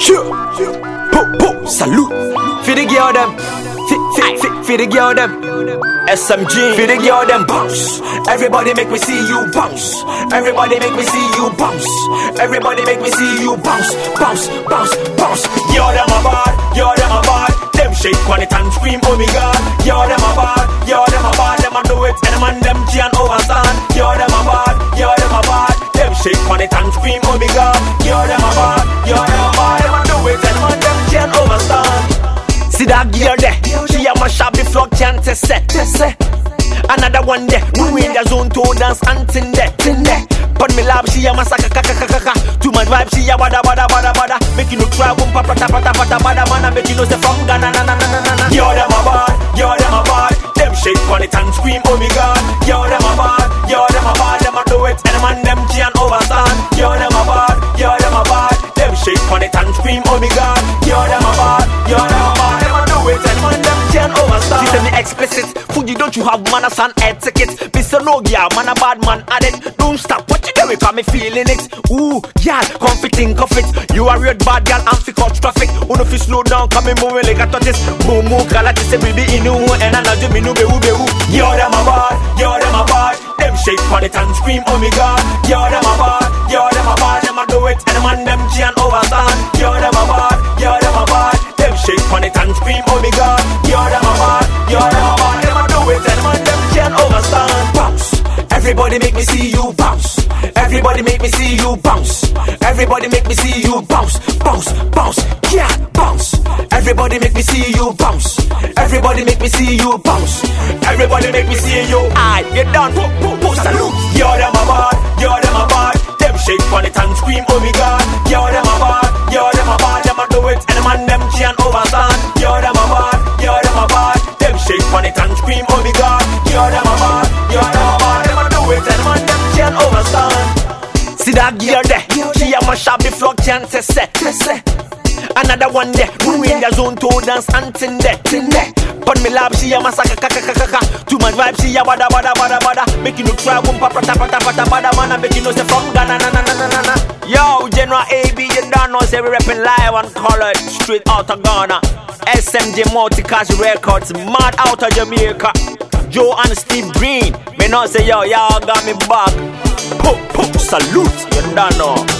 Sure. Poo, poo, salute. For the girl them. For the girl them. SMG. For the girl them bounce. Everybody make me see you bounce. Everybody make me see you bounce. Everybody make me see you bounce. Bounce, bounce, bounce. You're them a bad. You're them a bad. Them shake on it and scream, oh my god. You're them a bad. You're them a bad. Them a do it. And man them can't overstand. You're them a bad. You're them a bad. Them shake on it and scream, oh my god. That girl there? She a mash up the floor, can't test it. Another one there, we in the zone to dance and tin there, tin there. Pon me lab, she a massacre, kaka kaka kaka. Too much vibe, she a bada bada bada bada. Make you no try, boom pa pata pata pata bada man, make you know say from Ghana na na na na na na. Yo them a bad, yo them a bad. Them shake on it and scream, oh my god. Yo them a bad, them overstand. She tell me explicit, Fuji don't you have manners and etiquette? Mr. No yeah, man a bad man at it. Don't stop, what you doing? Got me feeling it. Ooh, yeah, come fit, think of it. You a real bad girl, I'm fi cut traffic. Uno fi slow down, come me moving like a tortoise. Boom, boom, kala ti se baby inu, and I know you me no be ube u. Yo them a bad, yo them a bad. Them shake on it and scream, oh my god. Yo them a bad, yo them a bad. Them a do it, and man them can't overstand. Yo them a bad, yo them a bad. Them shake on it and scream, oh my god. Everybody make me see you bounce. Everybody make me see you bounce. Everybody make me see you bounce. Bounce, bounce, yeah, bounce. Everybody make me see you bounce. Everybody make me see you bounce. Everybody make me see you. I get down. Poo, poo, poo, salute. You're them a bad. You're them a bad. Them shake on it and scream, oh my god. You're them a bad. You're them a bad. Them a do it and man them can't overstand. That girl there? She a mash up the floor, can't test it. Test it. Another one there, we in the zone to dance and tin there, tin there. Pon me lab, she a massacre, kaka kaka kaka. Too much vibe, she a bada bada bada bada. Make you no try, boom pa pata pata pata bada man. I make you know say from Ghana na na na na na na. Yo, General AB, you don't know say we rapping live and colored, straight out of Ghana. SMJ Multicash Records, mad out of Jamaica. Joe and Steve Green, me not say yo, y'all got me back. Pop, pop, salute, you don't know.